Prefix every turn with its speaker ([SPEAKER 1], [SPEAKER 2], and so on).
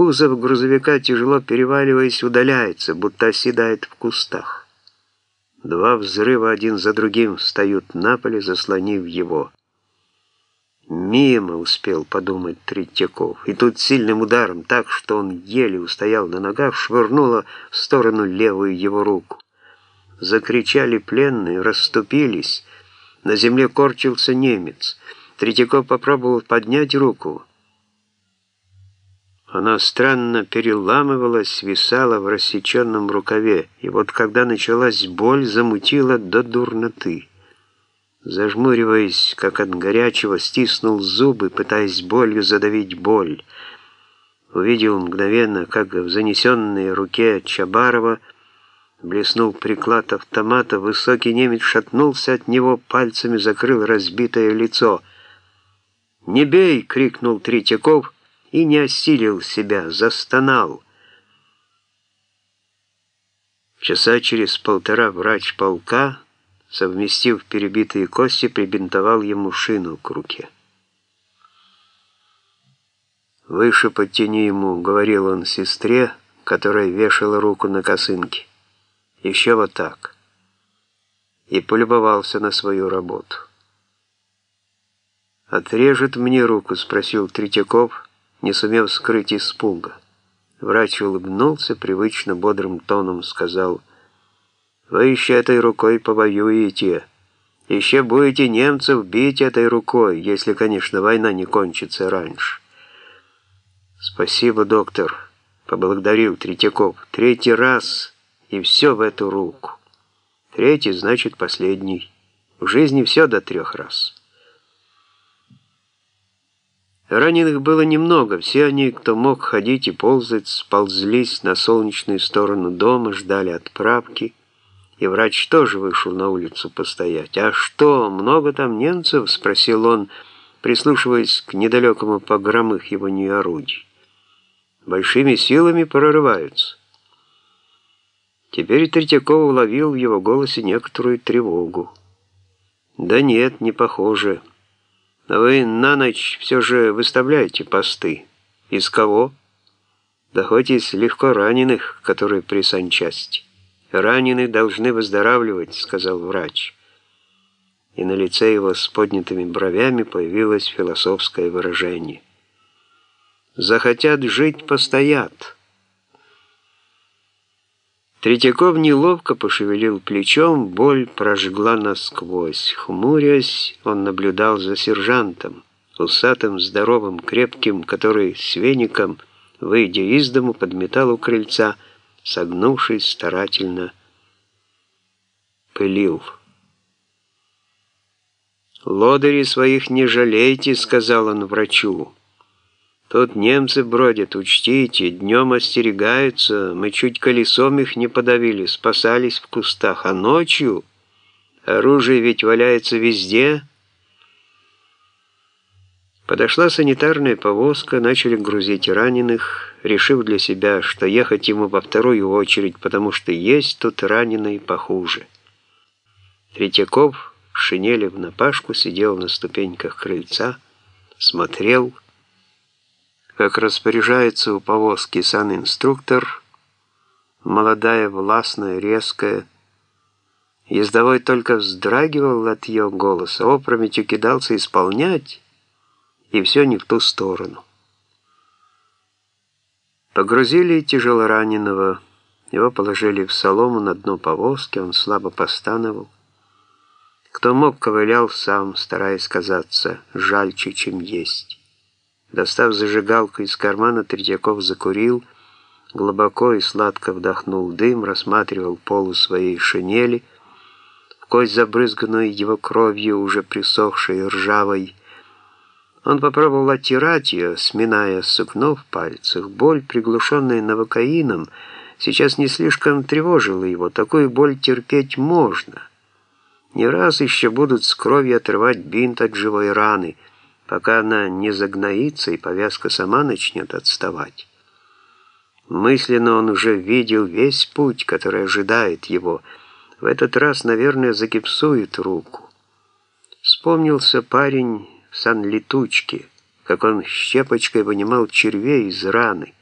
[SPEAKER 1] Кузов грузовика, тяжело переваливаясь, удаляется, будто оседает в кустах. Два взрыва один за другим встают на поле, заслонив его. Мимо успел подумать Третьяков, и тут сильным ударом, так что он еле устоял на ногах, швырнуло в сторону левую его руку. Закричали пленные, расступились. На земле корчился немец. Третьяков попробовал поднять руку. Она странно переламывалась, свисала в рассеченном рукаве, и вот когда началась боль, замутила до дурноты. Зажмуриваясь, как от горячего, стиснул зубы, пытаясь болью задавить боль. Увидел мгновенно, как в занесенной руке Чабарова блеснул приклад автомата, высокий немец шатнулся от него, пальцами закрыл разбитое лицо. «Не бей!» — крикнул Третьяков и не осилил себя, застонал. Часа через полтора врач полка совместив перебитые кости, прибинтовал ему шину к руке. «Выше подтяни ему», — говорил он сестре, которая вешала руку на косынке. «Еще вот так». И полюбовался на свою работу. «Отрежет мне руку?» — спросил Третьяков, не сумев скрыть испуга. Врач улыбнулся, привычно бодрым тоном сказал — вы еще этой рукой повоюете. Еще будете немцев бить этой рукой, если, конечно, война не кончится раньше. Спасибо, доктор, поблагодарил Третьяков. Третий раз, и все в эту руку. Третий, значит, последний. В жизни все до трех раз. Раненых было немного, все они, кто мог ходить и ползать, сползлись на солнечную сторону дома, ждали отправки, и врач тоже вышел на улицу постоять. «А что, много там немцев?» — спросил он, прислушиваясь к недалекому погромыхиванию орудий. «Большими силами прорываются». Теперь Третьяков уловил в его голосе некоторую тревогу. «Да нет, не похоже. А вы на ночь все же выставляете посты. Из кого?» «Да хоть из легко раненых, которые при санчасти». «Раненые должны выздоравливать», — сказал врач. И на лице его с поднятыми бровями появилось философское выражение. «Захотят жить, постоят». Третьяков неловко пошевелил плечом, боль прожгла насквозь. Хмурясь, он наблюдал за сержантом, усатым, здоровым, крепким, который с веником, выйдя из дому, подметал у крыльца, согнувшись старательно, пылил. «Лодыри своих не жалейте», — сказал он врачу. «Тут немцы бродят, учтите, днем остерегаются, мы чуть колесом их не подавили, спасались в кустах, а ночью оружие ведь валяется везде». Подошла санитарная повозка, начали грузить раненых, решив для себя, что ехать ему во вторую очередь, потому что есть тут раненые похуже. Третьяков шинели в напашку сидел на ступеньках крыльца, смотрел, как распоряжается у повозки санинструктор, молодая, властная, резкая. Ездовой только вздрагивал от ее голоса, опрометью кидался исполнять, и все не в ту сторону. Погрузили тяжелораненого, его положили в солому на дно повозки, он слабо постановал. Кто мог, ковылял сам, стараясь казаться жальче, чем есть. Достав зажигалку из кармана, Третьяков закурил, глубоко и сладко вдохнул дым, рассматривал полу своей шинели, в кость забрызганную его кровью, уже присохшей ржавой, он попробовал оттирать ее, сминая сукно в пальцах. Боль, приглушенная новокаином, сейчас не слишком тревожила его. Такую боль терпеть можно. Не раз еще будут с кровью отрывать бинт от живой раны, пока она не загноится и повязка сама начнет отставать. Мысленно он уже видел весь путь, который ожидает его. В этот раз, наверное, загипсует руку. Вспомнился парень в санлетучке, как он щепочкой вынимал червей из раны,